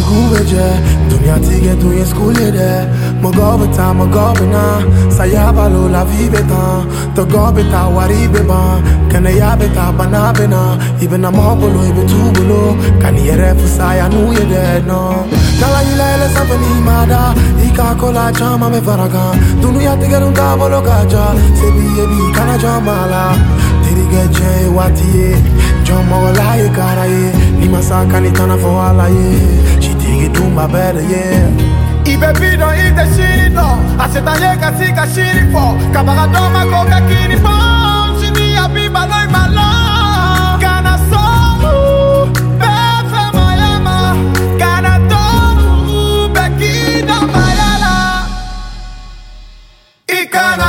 veje Dunia tige tu ye school ye de Mo gobe ta mo gobe na la To gobe ta beban Kene ya beta bana bena Ibe na mobolo ibe tubolo Kani yere fusaya nu ye de no. Kala ila ele safani mada Ika kola chama me faraga Dunia tige nun yebi kana jamala Dirige je wati ye Jomo Ni masaka ni tana fo dig it do my better yeah. Ibebido ite shirito asetanyeka sika shirifo. Kabagadoma koka kinifo shini ya biba loy malo kana somu befe mayama. Kana tomu bekida mayala. Ikana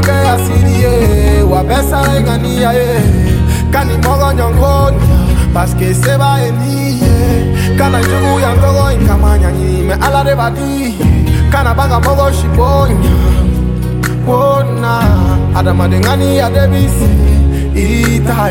ke asiri ye Wabesa ingani ya ye. Kani mogo nyongoni Paske seba eni ye. Kana jugu ya ntogo inkamanya Me ala de badi Kana banga mogo shibonya Wona Adama dengani ya debisi Ita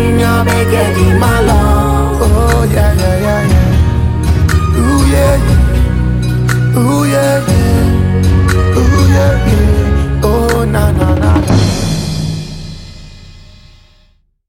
Ebi Shinya Beke Di Malo. Oh yeah yeah yeah yeah. Ooh yeah yeah. Ooh yeah yeah